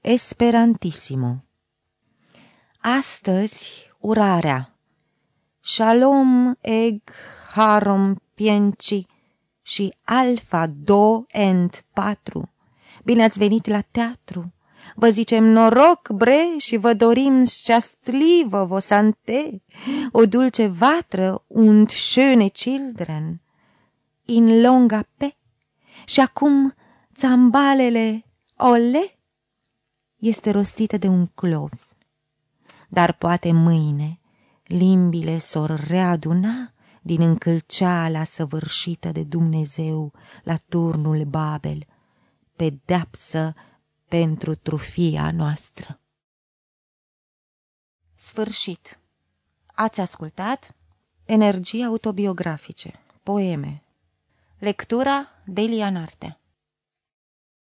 Esperantissimo. Astăzi urarea. Shalom eg harom pienci și alfa do and patru. Bine ați venit la teatru. Vă zicem noroc, bre, și vă dorim șťastlivă vă sante, o dulce vatră und schöne children, in longa pe. Și acum țambalele, ole, este rostită de un clov. Dar poate mâine limbile s-or readuna din încălceala săvârșită de Dumnezeu la turnul Babel, pedeapsă pentru trufia noastră. Sfârșit. Ați ascultat Energii autobiografice, poeme. Lectura Delia Nartea